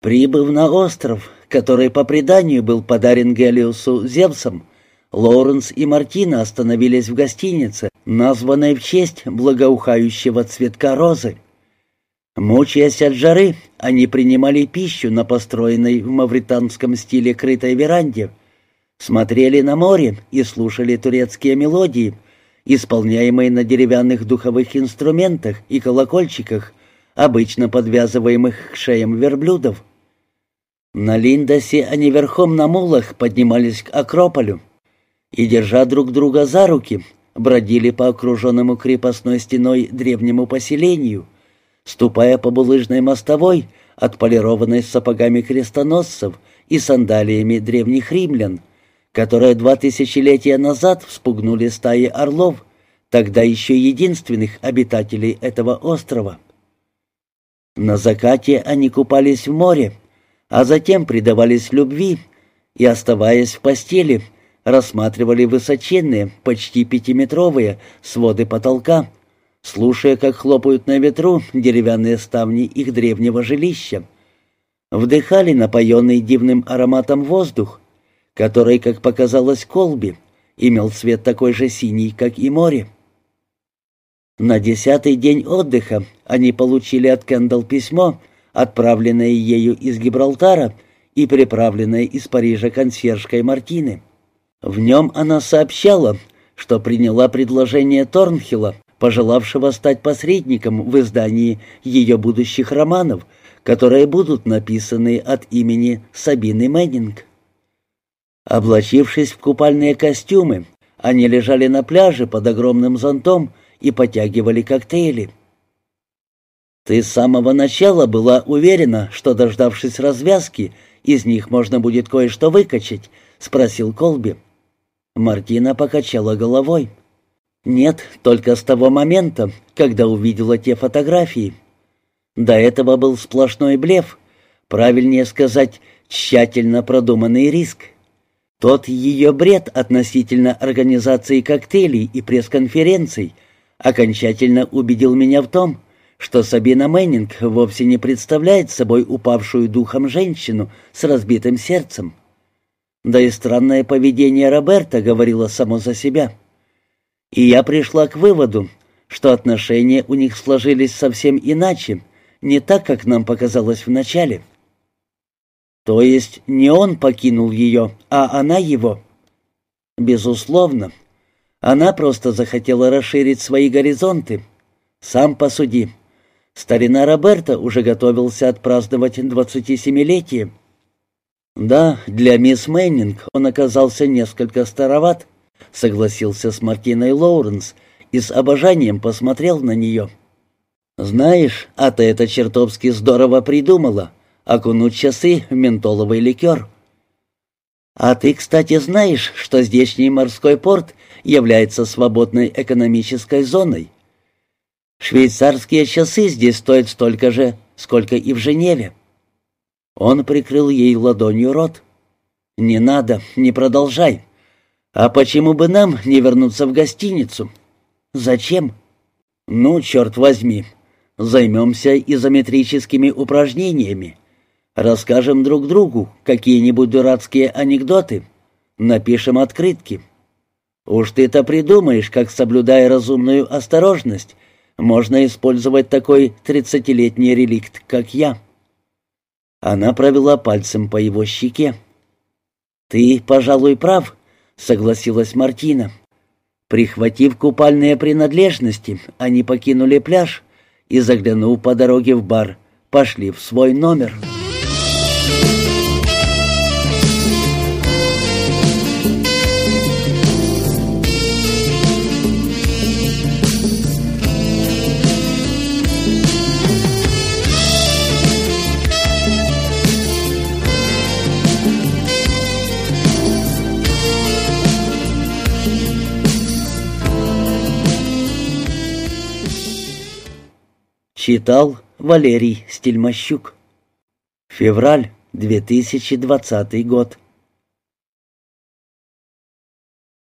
Прибыв на остров, который по преданию был подарен Гелиусу Зевсом, Лоуренс и Мартина остановились в гостинице, названной в честь благоухающего цветка розы. Мучаясь от жары, они принимали пищу на построенной в мавританском стиле крытой веранде, смотрели на море и слушали турецкие мелодии, исполняемые на деревянных духовых инструментах и колокольчиках, обычно подвязываемых к шеям верблюдов. На Линдосе они верхом на мулах поднимались к Акрополю и, держа друг друга за руки, бродили по окруженному крепостной стеной древнему поселению, ступая по булыжной мостовой, отполированной сапогами крестоносцев и сандалиями древних римлян, которые два тысячелетия назад вспугнули стаи орлов, тогда еще единственных обитателей этого острова. На закате они купались в море, а затем предавались любви и, оставаясь в постели, рассматривали высоченные, почти пятиметровые своды потолка, слушая, как хлопают на ветру деревянные ставни их древнего жилища. Вдыхали напоенный дивным ароматом воздух, который, как показалось Колби, имел цвет такой же синий, как и море. На десятый день отдыха они получили от Кендалл письмо, отправленное ею из Гибралтара и приправленное из Парижа консьержкой Мартины. В нем она сообщала, что приняла предложение Торнхилла, пожелавшего стать посредником в издании ее будущих романов, которые будут написаны от имени Сабины Мэннинг. Облачившись в купальные костюмы, они лежали на пляже под огромным зонтом, и потягивали коктейли. «Ты с самого начала была уверена, что, дождавшись развязки, из них можно будет кое-что выкачать?» — спросил Колби. Мартина покачала головой. «Нет, только с того момента, когда увидела те фотографии. До этого был сплошной блеф, правильнее сказать, тщательно продуманный риск. Тот ее бред относительно организации коктейлей и пресс-конференций — окончательно убедил меня в том, что Сабина Мэннинг вовсе не представляет собой упавшую духом женщину с разбитым сердцем. Да и странное поведение Роберта говорило само за себя. И я пришла к выводу, что отношения у них сложились совсем иначе, не так, как нам показалось вначале. То есть не он покинул ее, а она его. Безусловно, она просто захотела расширить свои горизонты. Сам посуди. Старина Роберта уже готовился отпраздновать 27-летие. Да, для мисс Мэннинг он оказался несколько староват, согласился с Мартиной Лоуренс и с обожанием посмотрел на нее. «Знаешь, а ты это чертовски здорово придумала, окунуть часы в ментоловый ликер». «А ты, кстати, знаешь, что здешний морской порт является свободной экономической зоной. Швейцарские часы здесь стоят столько же, сколько и в Женеве. Он прикрыл ей ладонью рот. «Не надо, не продолжай. А почему бы нам не вернуться в гостиницу?» «Зачем?» «Ну, черт возьми, займемся изометрическими упражнениями. Расскажем друг другу какие-нибудь дурацкие анекдоты. Напишем открытки. Уж ты-то придумаешь, как, соблюдая разумную осторожность, можно использовать такой тридцатилетний реликт, как я». Она провела пальцем по его щеке. «Ты, пожалуй, прав», — согласилась Мартина. Прихватив купальные принадлежности, они покинули пляж и, заглянув по дороге в бар, пошли в свой номер. Читал Валерий Стельмощук. Февраль 2020 год.